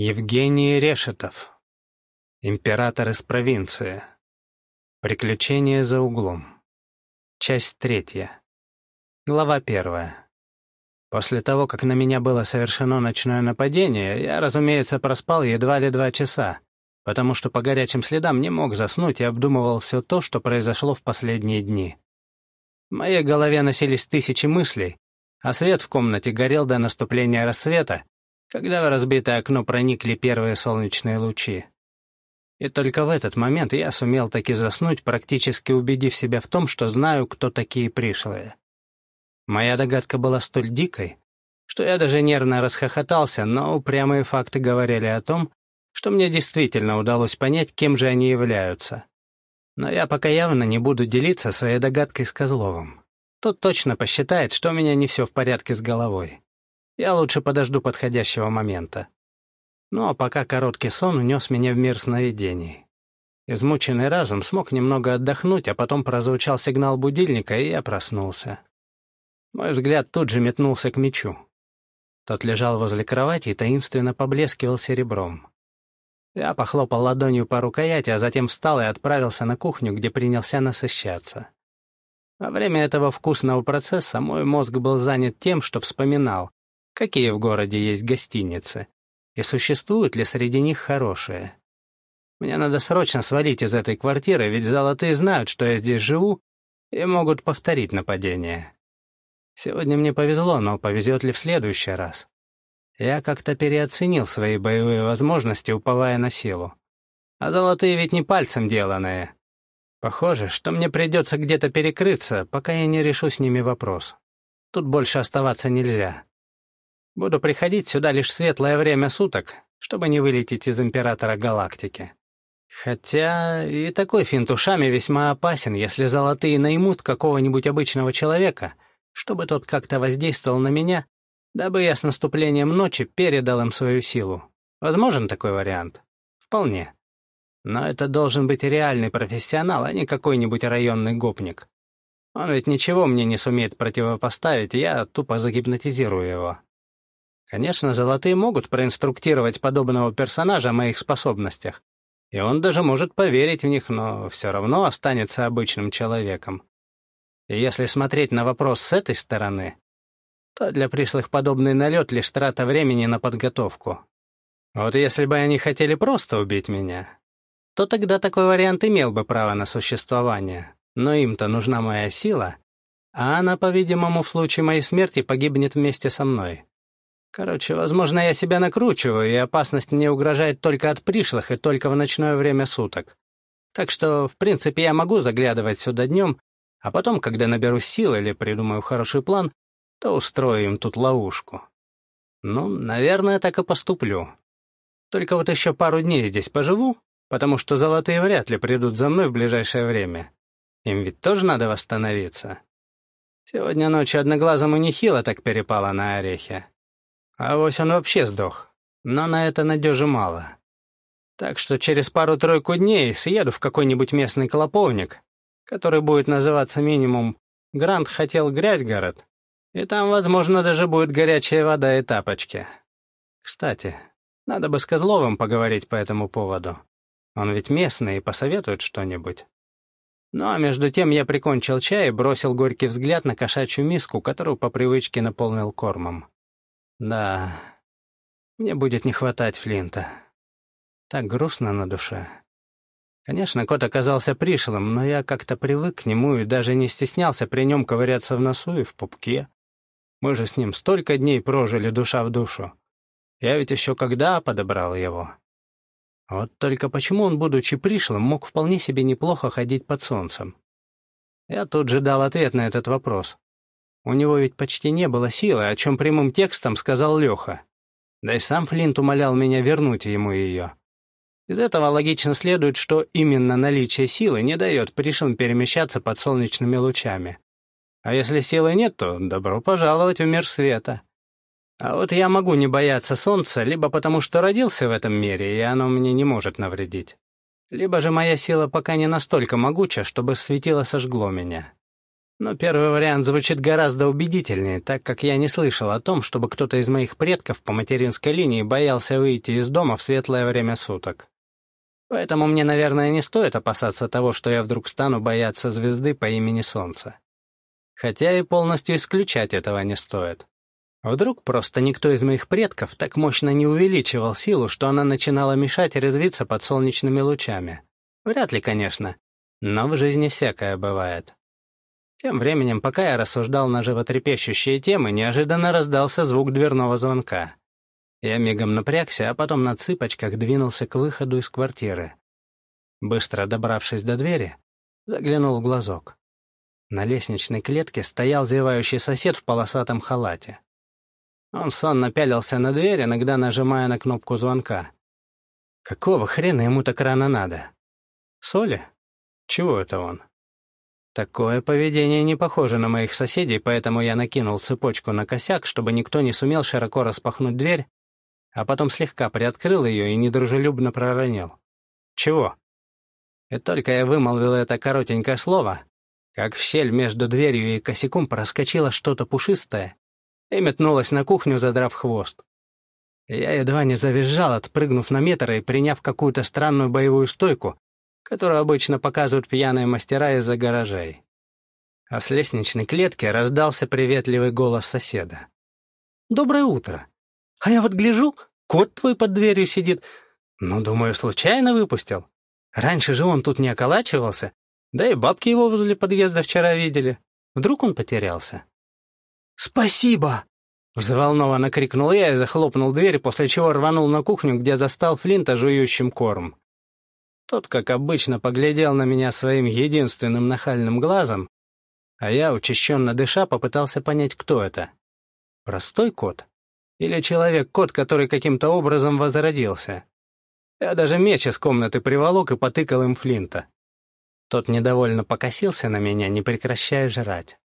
Евгений Решетов. Император из провинции. Приключения за углом. Часть третья. Глава первая. После того, как на меня было совершено ночное нападение, я, разумеется, проспал едва ли два часа, потому что по горячим следам не мог заснуть и обдумывал все то, что произошло в последние дни. В моей голове носились тысячи мыслей, а свет в комнате горел до наступления рассвета, когда в разбитое окно проникли первые солнечные лучи. И только в этот момент я сумел таки заснуть, практически убедив себя в том, что знаю, кто такие пришлые. Моя догадка была столь дикой, что я даже нервно расхохотался, но упрямые факты говорили о том, что мне действительно удалось понять, кем же они являются. Но я пока явно не буду делиться своей догадкой с Козловым. Тот точно посчитает, что у меня не все в порядке с головой. Я лучше подожду подходящего момента. Ну а пока короткий сон унес меня в мир сновидений. Измученный разум смог немного отдохнуть, а потом прозвучал сигнал будильника, и я проснулся. Мой взгляд тут же метнулся к мечу. Тот лежал возле кровати и таинственно поблескивал серебром. Я похлопал ладонью по рукояти, а затем встал и отправился на кухню, где принялся насыщаться. Во время этого вкусного процесса мой мозг был занят тем, что вспоминал, какие в городе есть гостиницы, и существуют ли среди них хорошие. Мне надо срочно свалить из этой квартиры, ведь золотые знают, что я здесь живу, и могут повторить нападение. Сегодня мне повезло, но повезет ли в следующий раз? Я как-то переоценил свои боевые возможности, уповая на силу. А золотые ведь не пальцем деланные. Похоже, что мне придется где-то перекрыться, пока я не решу с ними вопрос. Тут больше оставаться нельзя. Буду приходить сюда лишь светлое время суток, чтобы не вылететь из Императора Галактики. Хотя и такой финт ушами весьма опасен, если золотые наймут какого-нибудь обычного человека, чтобы тот как-то воздействовал на меня, дабы я с наступлением ночи передал им свою силу. Возможен такой вариант? Вполне. Но это должен быть реальный профессионал, а не какой-нибудь районный гопник. Он ведь ничего мне не сумеет противопоставить, я тупо загипнотизирую его. Конечно, золотые могут проинструктировать подобного персонажа о моих способностях, и он даже может поверить в них, но все равно останется обычным человеком. И если смотреть на вопрос с этой стороны, то для пришлых подобный налет — лишь трата времени на подготовку. Вот если бы они хотели просто убить меня, то тогда такой вариант имел бы право на существование, но им-то нужна моя сила, а она, по-видимому, в случае моей смерти погибнет вместе со мной. Короче, возможно, я себя накручиваю, и опасность мне угрожает только от пришлых и только в ночное время суток. Так что, в принципе, я могу заглядывать сюда днем, а потом, когда наберу сил или придумаю хороший план, то устрою им тут ловушку. Ну, наверное, так и поступлю. Только вот еще пару дней здесь поживу, потому что золотые вряд ли придут за мной в ближайшее время. Им ведь тоже надо восстановиться. Сегодня ночью одноглазому нехило так перепало на орехи. А вось он вообще сдох. Но на это надежи мало. Так что через пару-тройку дней съеду в какой-нибудь местный клоповник, который будет называться минимум «Грант хотел грязь город», и там, возможно, даже будет горячая вода и тапочки. Кстати, надо бы с Козловым поговорить по этому поводу. Он ведь местный и посоветует что-нибудь. Ну а между тем я прикончил чай и бросил горький взгляд на кошачью миску, которую по привычке наполнил кормом. Да, мне будет не хватать Флинта. Так грустно на душе. Конечно, кот оказался пришлым, но я как-то привык к нему и даже не стеснялся при нем ковыряться в носу и в пупке. Мы же с ним столько дней прожили душа в душу. Я ведь еще когда подобрал его. Вот только почему он, будучи пришлым, мог вполне себе неплохо ходить под солнцем? Я тут же дал ответ на этот вопрос. У него ведь почти не было силы, о чем прямым текстом сказал Леха. Да и сам Флинт умолял меня вернуть ему ее. Из этого логично следует, что именно наличие силы не дает пришлым перемещаться под солнечными лучами. А если силы нет, то добро пожаловать в мир света. А вот я могу не бояться солнца, либо потому что родился в этом мире, и оно мне не может навредить. Либо же моя сила пока не настолько могуча, чтобы светило сожгло меня. Но первый вариант звучит гораздо убедительнее, так как я не слышал о том, чтобы кто-то из моих предков по материнской линии боялся выйти из дома в светлое время суток. Поэтому мне, наверное, не стоит опасаться того, что я вдруг стану бояться звезды по имени Солнце. Хотя и полностью исключать этого не стоит. Вдруг просто никто из моих предков так мощно не увеличивал силу, что она начинала мешать резвиться под солнечными лучами. Вряд ли, конечно, но в жизни всякое бывает. Тем временем, пока я рассуждал на животрепещущие темы, неожиданно раздался звук дверного звонка. Я мигом напрягся, а потом на цыпочках двинулся к выходу из квартиры. Быстро добравшись до двери, заглянул в глазок. На лестничной клетке стоял зевающий сосед в полосатом халате. Он сонно пялился на дверь, иногда нажимая на кнопку звонка. Какого хрена ему так рано надо? Соли? Чего это он? Такое поведение не похоже на моих соседей, поэтому я накинул цепочку на косяк, чтобы никто не сумел широко распахнуть дверь, а потом слегка приоткрыл ее и недружелюбно проронил. «Чего?» И только я вымолвил это коротенькое слово, как в щель между дверью и косяком проскочило что-то пушистое и метнулось на кухню, задрав хвост. Я едва не завизжал, отпрыгнув на метр и приняв какую-то странную боевую стойку, которую обычно показывают пьяные мастера из-за гаражей. А с лестничной клетки раздался приветливый голос соседа. «Доброе утро. А я вот гляжу, кот твой под дверью сидит. Ну, думаю, случайно выпустил. Раньше же он тут не околачивался, да и бабки его возле подъезда вчера видели. Вдруг он потерялся?» «Спасибо!» Взволнованно крикнул я и захлопнул дверь, после чего рванул на кухню, где застал Флинта жующим корм. Тот, как обычно, поглядел на меня своим единственным нахальным глазом, а я, учащенно дыша, попытался понять, кто это. Простой кот? Или человек-кот, который каким-то образом возродился? Я даже меч из комнаты приволок и потыкал им Флинта. Тот недовольно покосился на меня, не прекращая жрать.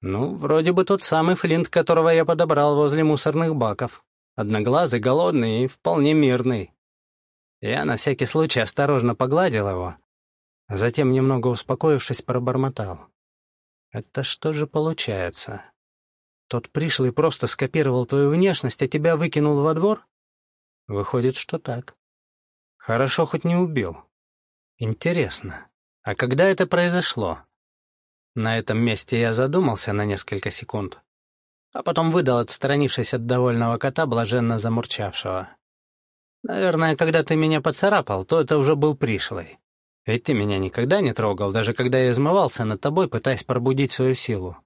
Ну, вроде бы тот самый Флинт, которого я подобрал возле мусорных баков. Одноглазый, голодный и вполне мирный. Я на всякий случай осторожно погладил его, а затем, немного успокоившись, пробормотал. «Это что же получается? Тот пришлый просто скопировал твою внешность, а тебя выкинул во двор? Выходит, что так. Хорошо, хоть не убил. Интересно, а когда это произошло?» На этом месте я задумался на несколько секунд, а потом выдал, отстранившись от довольного кота, блаженно замурчавшего. Наверное, когда ты меня поцарапал, то это уже был пришлый. Ведь ты меня никогда не трогал, даже когда я измывался над тобой, пытаясь пробудить свою силу.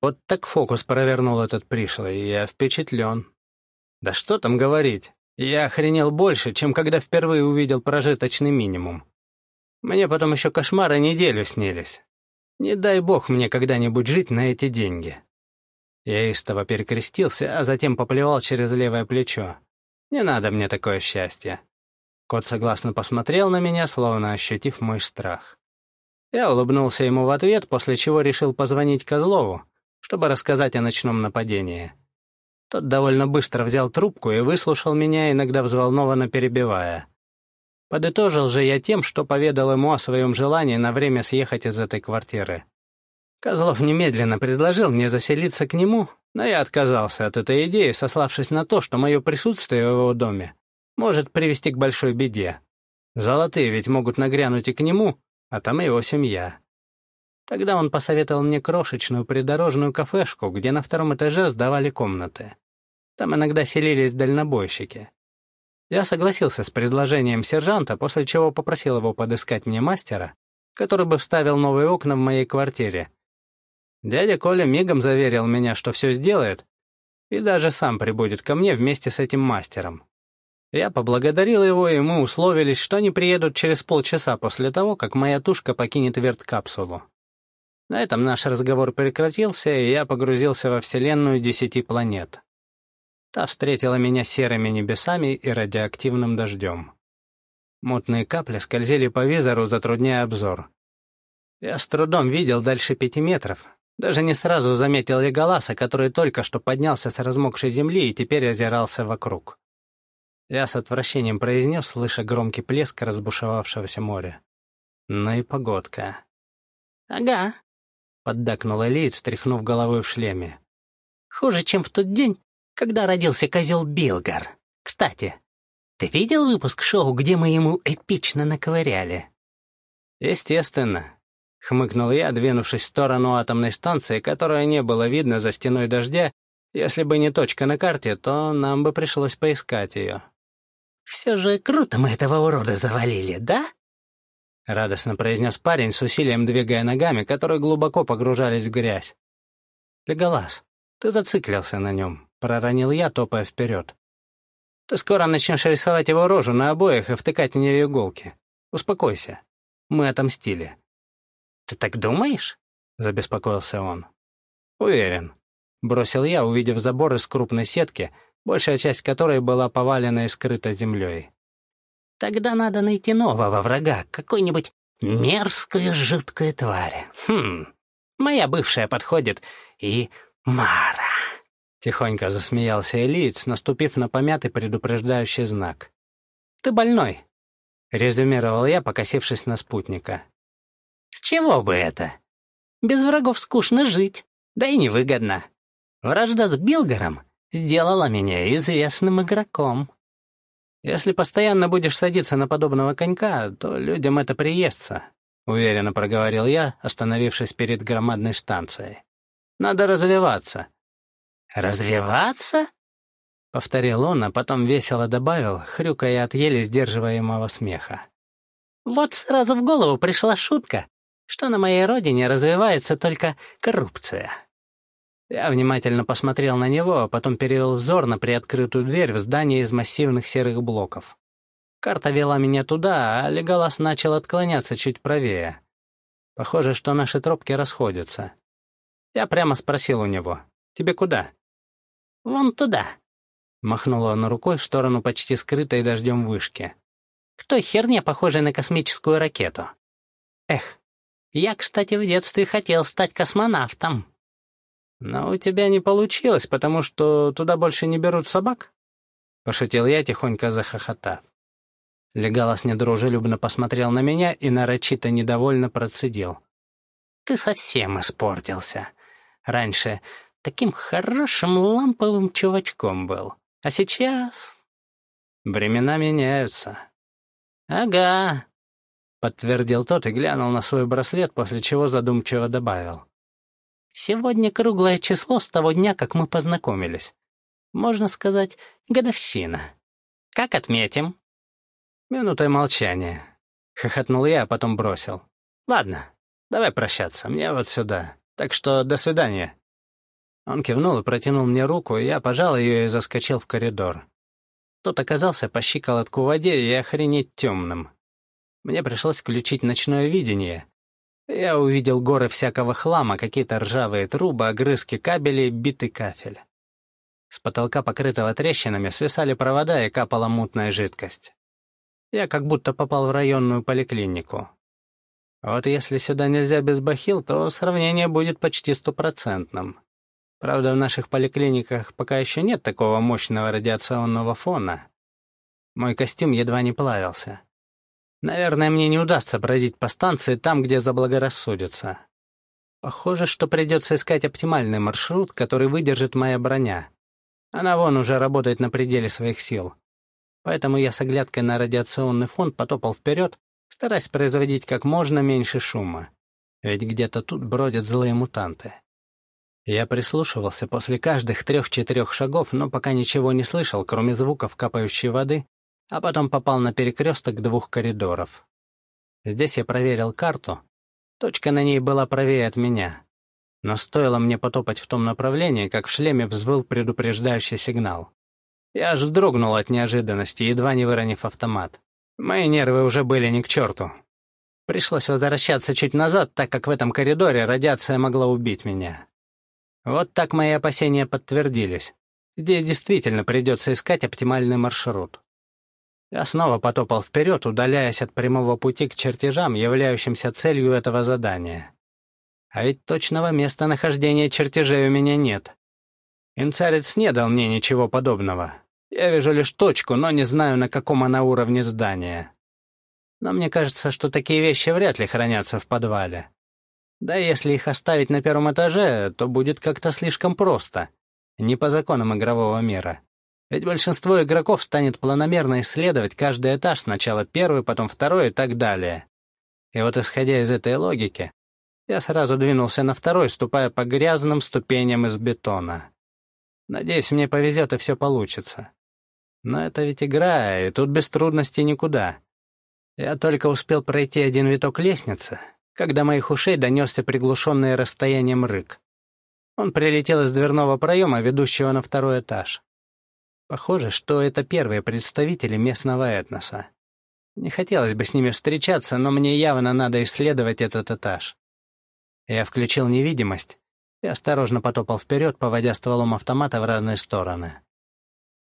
Вот так фокус провернул этот пришлый, и я впечатлен. Да что там говорить, я охренел больше, чем когда впервые увидел прожиточный минимум. Мне потом еще кошмары неделю снились. Не дай бог мне когда-нибудь жить на эти деньги. Я истово перекрестился, а затем поплевал через левое плечо. Не надо мне такое счастье. Кот согласно посмотрел на меня, словно ощутив мой страх. Я улыбнулся ему в ответ, после чего решил позвонить Козлову, чтобы рассказать о ночном нападении. Тот довольно быстро взял трубку и выслушал меня, иногда взволнованно перебивая. Подытожил же я тем, что поведал ему о своем желании на время съехать из этой квартиры. Козлов немедленно предложил мне заселиться к нему, но я отказался от этой идеи, сославшись на то, что мое присутствие в его доме может привести к большой беде. Золотые ведь могут нагрянуть и к нему, а там его семья. Тогда он посоветовал мне крошечную придорожную кафешку, где на втором этаже сдавали комнаты. Там иногда селились дальнобойщики. Я согласился с предложением сержанта, после чего попросил его подыскать мне мастера, который бы вставил новые окна в моей квартире, Дядя Коля мигом заверил меня, что все сделает, и даже сам прибудет ко мне вместе с этим мастером. Я поблагодарил его, и мы условились, что они приедут через полчаса после того, как моя тушка покинет верткапсулу. На этом наш разговор прекратился, и я погрузился во Вселенную десяти планет. Та встретила меня серыми небесами и радиоактивным дождем. Мутные капли скользили по визору, затрудняя обзор. Я с трудом видел дальше пяти метров, даже не сразу заметил Леголаса, который только что поднялся с размокшей земли и теперь озирался вокруг. Я с отвращением произнес, слыша громкий плеск разбушевавшегося моря. Ну и погодка. «Ага. — поддакнула Лейд, стряхнув головой в шлеме. «Хуже, чем в тот день, когда родился козел Билгар. Кстати, ты видел выпуск шоу, где мы ему эпично наковыряли?» «Естественно», — хмыкнул я, двинувшись в сторону атомной станции, которая не было видно за стеной дождя. Если бы не точка на карте, то нам бы пришлось поискать ее. «Все же круто мы этого урода завалили, да?» — радостно произнес парень, с усилием двигая ногами, которые глубоко погружались в грязь. «Леголас, ты зациклился на нем», — проронил я, топая вперед. «Ты скоро начнешь рисовать его рожу на обоях и втыкать в нее иголки. Успокойся. Мы отомстили». «Ты так думаешь?» — забеспокоился он. «Уверен», — бросил я, увидев забор из крупной сетки, большая часть которой была повалена и скрыта землей. Тогда надо найти нового врага, какой-нибудь мерзкую жуткую тварь. Хм, моя бывшая подходит, и Мара. Тихонько засмеялся Элиц, наступив на помятый предупреждающий знак. «Ты больной», — резюмировал я, покосившись на спутника. «С чего бы это? Без врагов скучно жить, да и невыгодно. Вражда с Билгаром сделала меня известным игроком». «Если постоянно будешь садиться на подобного конька, то людям это приестся», — уверенно проговорил я, остановившись перед громадной станцией. «Надо развиваться». «Развиваться?» — повторил он, а потом весело добавил, хрюкая от еле сдерживаемого смеха. «Вот сразу в голову пришла шутка, что на моей родине развивается только коррупция». Я внимательно посмотрел на него, а потом перевел взор на приоткрытую дверь в здание из массивных серых блоков. Карта вела меня туда, а Леголас начал отклоняться чуть правее. Похоже, что наши тропки расходятся. Я прямо спросил у него, «Тебе куда?» «Вон туда», — махнула он рукой в сторону почти скрытой дождем вышки. «К той херне, похожей на космическую ракету. Эх, я, кстати, в детстве хотел стать космонавтом». «Но у тебя не получилось, потому что туда больше не берут собак?» — пошутил я, тихонько захохотав. Легалос недружелюбно посмотрел на меня и нарочито недовольно процедил. «Ты совсем испортился. Раньше таким хорошим ламповым чувачком был. А сейчас...» «Времена меняются». «Ага», — подтвердил тот и глянул на свой браслет, после чего задумчиво добавил. Сегодня круглое число с того дня, как мы познакомились. Можно сказать, годовщина. Как отметим?» «Минутой молчания», — хохотнул я, а потом бросил. «Ладно, давай прощаться, мне вот сюда. Так что до свидания». Он кивнул и протянул мне руку, и я пожал ее и заскочил в коридор. Тот оказался по щиколотку в воде и охренеть темным. Мне пришлось включить ночное видение, я увидел горы всякого хлама, какие-то ржавые трубы, огрызки кабелей, битый кафель. С потолка, покрытого трещинами, свисали провода и капала мутная жидкость. Я как будто попал в районную поликлинику. Вот если сюда нельзя без бахил, то сравнение будет почти стопроцентным. Правда, в наших поликлиниках пока еще нет такого мощного радиационного фона. Мой костюм едва не плавился. Наверное, мне не удастся бродить по станции там, где заблагорассудится. Похоже, что придется искать оптимальный маршрут, который выдержит моя броня. Она вон уже работает на пределе своих сил. Поэтому я с оглядкой на радиационный фон потопал вперед, стараясь производить как можно меньше шума. Ведь где-то тут бродят злые мутанты. Я прислушивался после каждых трех-четырех шагов, но пока ничего не слышал, кроме звуков капающей воды а потом попал на перекресток двух коридоров. Здесь я проверил карту. Точка на ней была правее от меня. Но стоило мне потопать в том направлении, как в шлеме взвыл предупреждающий сигнал. Я аж вздрогнул от неожиданности, едва не выронив автомат. Мои нервы уже были ни к черту. Пришлось возвращаться чуть назад, так как в этом коридоре радиация могла убить меня. Вот так мои опасения подтвердились. Здесь действительно придется искать оптимальный маршрут. Я снова потопал вперед, удаляясь от прямого пути к чертежам, являющимся целью этого задания. А ведь точного местонахождения чертежей у меня нет. Инцарец не дал мне ничего подобного. Я вижу лишь точку, но не знаю, на каком она уровне здания. Но мне кажется, что такие вещи вряд ли хранятся в подвале. Да если их оставить на первом этаже, то будет как-то слишком просто. Не по законам игрового мира. Ведь большинство игроков станет планомерно исследовать каждый этаж, сначала первый, потом второй и так далее. И вот исходя из этой логики, я сразу двинулся на второй, ступая по грязным ступеням из бетона. Надеюсь, мне повезет и все получится. Но это ведь игра, и тут без трудностей никуда. Я только успел пройти один виток лестницы, когда моих ушей донесся приглушенный расстоянием рык. Он прилетел из дверного проема, ведущего на второй этаж. Похоже, что это первые представители местного этноса. Не хотелось бы с ними встречаться, но мне явно надо исследовать этот этаж. Я включил невидимость и осторожно потопал вперед, поводя стволом автомата в разные стороны.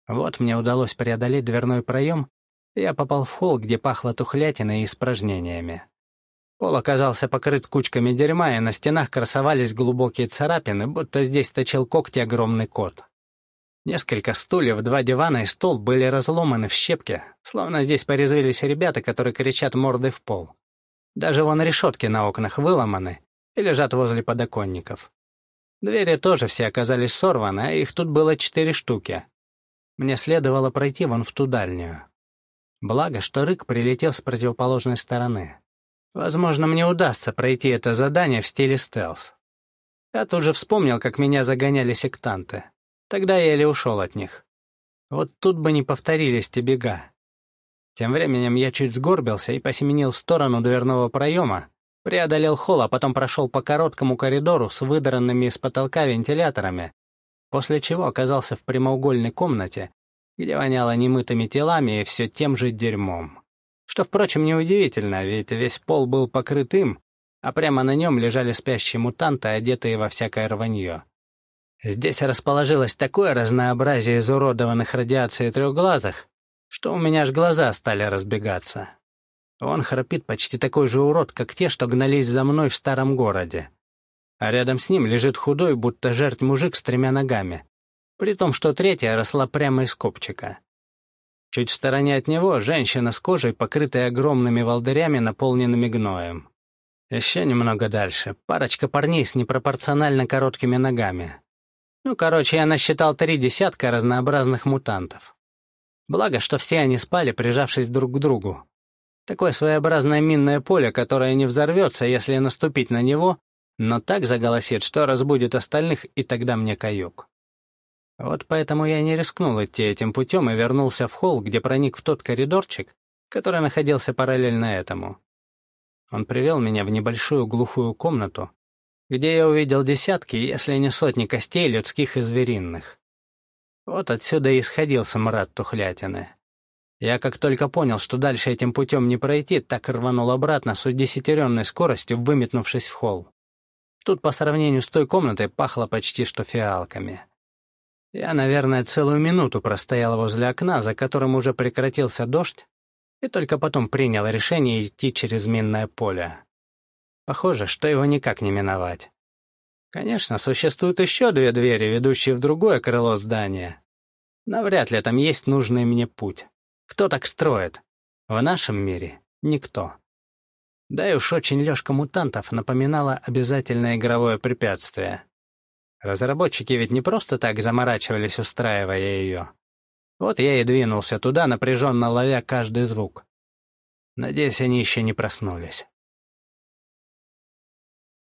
Вот мне удалось преодолеть дверной проем, и я попал в холл, где пахло тухлятиной и испражнениями. Пол оказался покрыт кучками дерьма, и на стенах красовались глубокие царапины, будто здесь точил когти огромный кот. Несколько стульев, два дивана и стол были разломаны в щепки, словно здесь порезвились ребята, которые кричат мордой в пол. Даже вон решетки на окнах выломаны и лежат возле подоконников. Двери тоже все оказались сорваны, а их тут было четыре штуки. Мне следовало пройти вон в ту дальнюю. Благо, что рык прилетел с противоположной стороны. Возможно, мне удастся пройти это задание в стиле стелс. Я тут же вспомнил, как меня загоняли сектанты. Тогда я еле ушел от них. Вот тут бы не повторились те бега. Тем временем я чуть сгорбился и посеменил в сторону дверного проема, преодолел холл, а потом прошел по короткому коридору с выдранными из потолка вентиляторами, после чего оказался в прямоугольной комнате, где воняло немытыми телами и все тем же дерьмом. Что, впрочем, неудивительно, ведь весь пол был покрыт им, а прямо на нем лежали спящие мутанты, одетые во всякое рванье. Здесь расположилось такое разнообразие изуродованных радиацией трехглазых, что у меня аж глаза стали разбегаться. Он храпит почти такой же урод, как те, что гнались за мной в старом городе. А рядом с ним лежит худой, будто жертв мужик с тремя ногами, при том, что третья росла прямо из копчика. Чуть в стороне от него женщина с кожей, покрытой огромными волдырями, наполненными гноем. Еще немного дальше парочка парней с непропорционально короткими ногами. Ну, короче, я насчитал три десятка разнообразных мутантов. Благо, что все они спали, прижавшись друг к другу. Такое своеобразное минное поле, которое не взорвется, если наступить на него, но так заголосит, что разбудит остальных, и тогда мне каюк. Вот поэтому я не рискнул идти этим путем и вернулся в холл, где проник в тот коридорчик, который находился параллельно этому. Он привел меня в небольшую глухую комнату, где я увидел десятки, если не сотни костей людских и звериных. Вот отсюда и исходил самурат тухлятины. Я как только понял, что дальше этим путем не пройти, так рванул обратно с удесятеренной скоростью, выметнувшись в холл. Тут по сравнению с той комнатой пахло почти что фиалками. Я, наверное, целую минуту простоял возле окна, за которым уже прекратился дождь, и только потом принял решение идти через минное поле. Похоже, что его никак не миновать. Конечно, существуют еще две двери, ведущие в другое крыло здания. Навряд ли там есть нужный мне путь. Кто так строит? В нашем мире никто. Да и уж очень лёжка мутантов напоминала обязательное игровое препятствие. Разработчики ведь не просто так заморачивались, устраивая ее. Вот я и двинулся туда, напряженно ловя каждый звук. Надеюсь, они еще не проснулись.